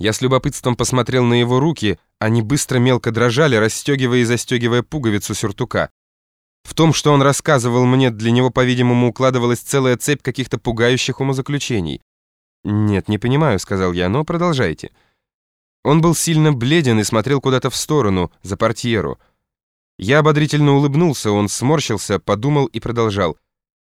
Я с любопытством посмотрел на его руки, они быстро мелко дрожали, расстегивая и застегивая пуговицу сюртука. В том, что он рассказывал мне, для него, по-видимому, укладывалась целая цепь каких-то пугающих умозаключений. «Нет, не понимаю», — сказал я, — «но продолжайте». Он был сильно бледен и смотрел куда-то в сторону, за портьеру. Я ободрительно улыбнулся, он сморщился, подумал и продолжал.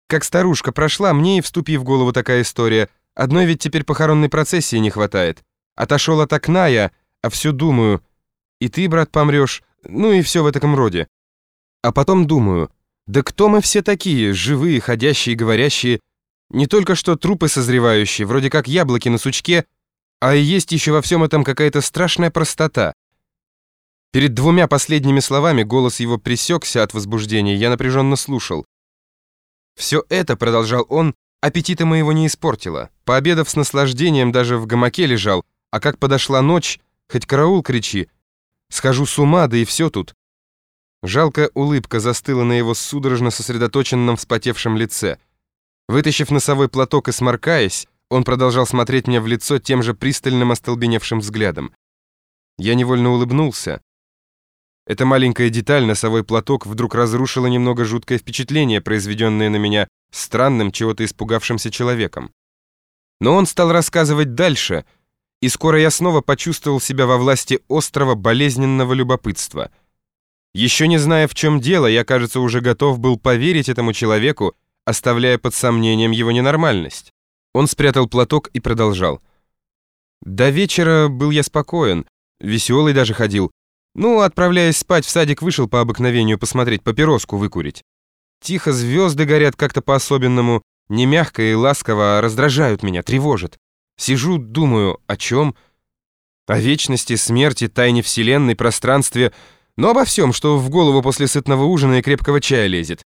«Как старушка прошла, мне и вступив в голову такая история. Одной ведь теперь похоронной процессии не хватает. Отошел от окна я, а все думаю. И ты, брат, помрешь, ну и все в этом роде. А потом думаю, да кто мы все такие, живые, ходящие, говорящие, не только что трупы созревающие, вроде как яблоки на сучке, а и есть еще во всем этом какая-то страшная простота. Перед двумя последними словами голос его пресекся от возбуждения, я напряженно слушал. Все это, продолжал он, аппетита моего не испортило. Пообедав с наслаждением, даже в гамаке лежал, а как подошла ночь, хоть караул кричи, схожу с ума, да и все тут. Жалкая улыбка застыла на его судорожно сосредоточенном вспотевшем лице. Вытащив носовой платок и сморкаясь, он продолжал смотреть мне в лицо тем же пристальным остолбеневшим взглядом. Я невольно улыбнулся. Эта маленькая деталь, носовой платок, вдруг разрушила немного жуткое впечатление, произведенное на меня странным, чего-то испугавшимся человеком. Но он стал рассказывать дальше, и скоро я снова почувствовал себя во власти острого, болезненного любопытства. Еще не зная, в чем дело, я, кажется, уже готов был поверить этому человеку, оставляя под сомнением его ненормальность. Он спрятал платок и продолжал. До вечера был я спокоен, веселый даже ходил. Ну, отправляясь спать, в садик вышел по обыкновению посмотреть папироску выкурить. Тихо звезды горят как-то по-особенному, не мягко и ласково, а раздражают меня, тревожат. Сижу, думаю, о чем? О вечности, смерти, тайне вселенной, пространстве, но обо всем, что в голову после сытного ужина и крепкого чая лезет.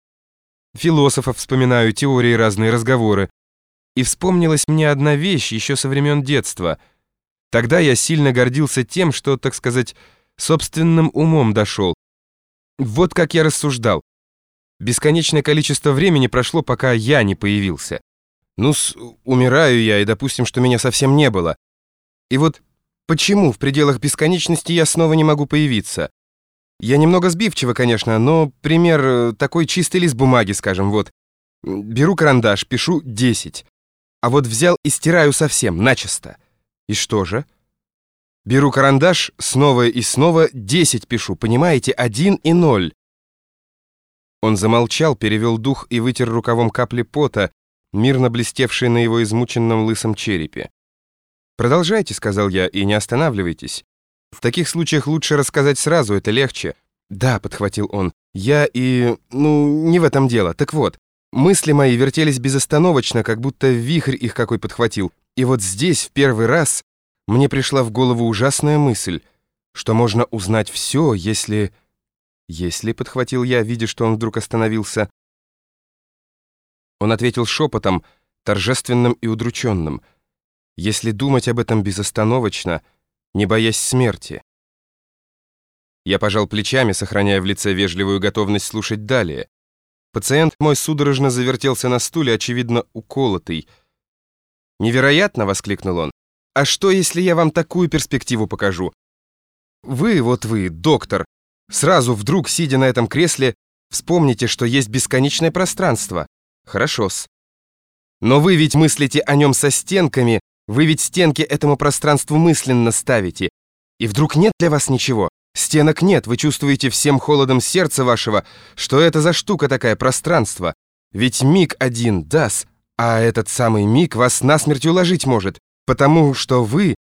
Философов вспоминаю, теории разные, разговоры. И вспомнилась мне одна вещь еще со времен детства. Тогда я сильно гордился тем, что, так сказать, собственным умом дошел. Вот как я рассуждал. Бесконечное количество времени прошло, пока я не появился. Ну умираю я, и допустим, что меня совсем не было. И вот почему в пределах бесконечности я снова не могу появиться? Я немного сбивчиво, конечно, но пример э, такой чистый лист бумаги, скажем, вот. Беру карандаш, пишу 10. А вот взял и стираю совсем, начисто. И что же? Беру карандаш, снова и снова 10 пишу, понимаете, 1 и 0. Он замолчал, перевел дух и вытер рукавом капли пота, мирно блестевшие на его измученном лысом черепе. «Продолжайте», — сказал я, — «и не останавливайтесь. В таких случаях лучше рассказать сразу, это легче». «Да», — подхватил он, — «я и... ну, не в этом дело. Так вот, мысли мои вертелись безостановочно, как будто вихрь их какой подхватил. И вот здесь, в первый раз, мне пришла в голову ужасная мысль, что можно узнать все, если... «Если», — подхватил я, видя, что он вдруг остановился. Он ответил шепотом, торжественным и удрученным. «Если думать об этом безостановочно, не боясь смерти». Я пожал плечами, сохраняя в лице вежливую готовность слушать далее. Пациент мой судорожно завертелся на стуле, очевидно, уколотый. «Невероятно!» — воскликнул он. «А что, если я вам такую перспективу покажу? Вы, вот вы, доктор, Сразу вдруг, сидя на этом кресле, вспомните, что есть бесконечное пространство. Хорошо-с. Но вы ведь мыслите о нем со стенками, вы ведь стенки этому пространству мысленно ставите. И вдруг нет для вас ничего. Стенок нет, вы чувствуете всем холодом сердца вашего, что это за штука такая, пространство. Ведь миг один, дас, а этот самый миг вас насмерть уложить может, потому что вы